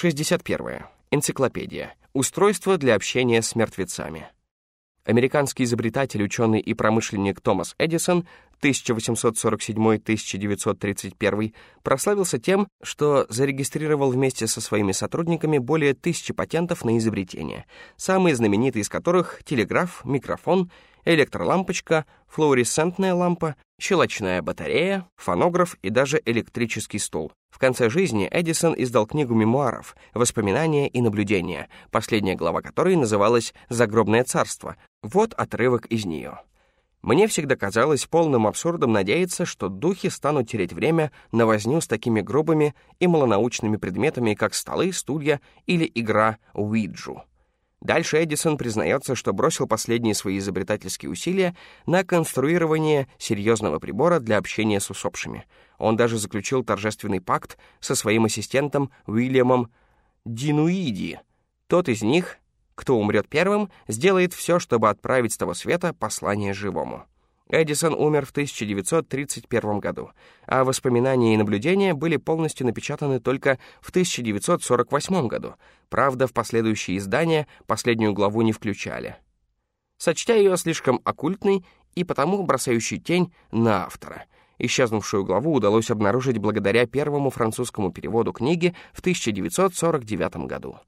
61. Энциклопедия. Устройство для общения с мертвецами. Американский изобретатель, ученый и промышленник Томас Эдисон 1847-1931 прославился тем, что зарегистрировал вместе со своими сотрудниками более тысячи патентов на изобретения, самые знаменитые из которых — телеграф, микрофон, электролампочка, флуоресцентная лампа, щелочная батарея, фонограф и даже электрический стул. В конце жизни Эдисон издал книгу мемуаров «Воспоминания и наблюдения», последняя глава которой называлась «Загробное царство». Вот отрывок из нее. Мне всегда казалось полным абсурдом надеяться, что духи станут терять время на возню с такими грубыми и малонаучными предметами, как столы, стулья или игра Уиджу. Дальше Эдисон признается, что бросил последние свои изобретательские усилия на конструирование серьезного прибора для общения с усопшими. Он даже заключил торжественный пакт со своим ассистентом Уильямом Динуиди. Тот из них, кто умрет первым, сделает все, чтобы отправить с того света послание живому. Эдисон умер в 1931 году, а воспоминания и наблюдения были полностью напечатаны только в 1948 году. Правда, в последующие издания последнюю главу не включали. Сочтя ее слишком оккультной и потому бросающей тень на автора. Исчезнувшую главу удалось обнаружить благодаря первому французскому переводу книги в 1949 году.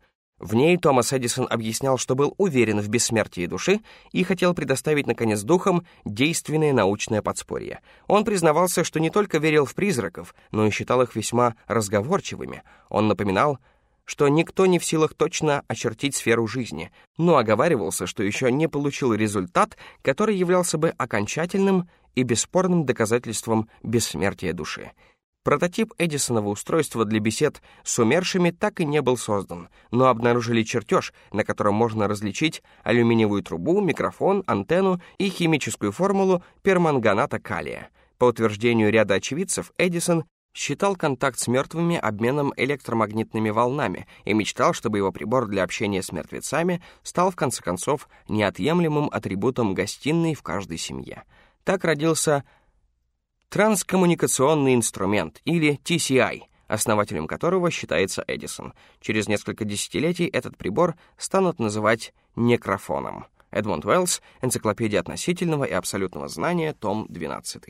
В ней Томас Эдисон объяснял, что был уверен в бессмертии души и хотел предоставить, наконец, духам действенное научное подспорье. Он признавался, что не только верил в призраков, но и считал их весьма разговорчивыми. Он напоминал, что никто не в силах точно очертить сферу жизни, но оговаривался, что еще не получил результат, который являлся бы окончательным и бесспорным доказательством бессмертия души. Прототип Эдисонова устройства для бесед с умершими так и не был создан, но обнаружили чертеж, на котором можно различить алюминиевую трубу, микрофон, антенну и химическую формулу перманганата калия. По утверждению ряда очевидцев, Эдисон считал контакт с мертвыми обменом электромагнитными волнами и мечтал, чтобы его прибор для общения с мертвецами стал, в конце концов, неотъемлемым атрибутом гостиной в каждой семье. Так родился Транскоммуникационный инструмент, или TCI, основателем которого считается Эдисон. Через несколько десятилетий этот прибор станут называть некрофоном. Эдмонд Уэллс, Энциклопедия относительного и абсолютного знания, том 12.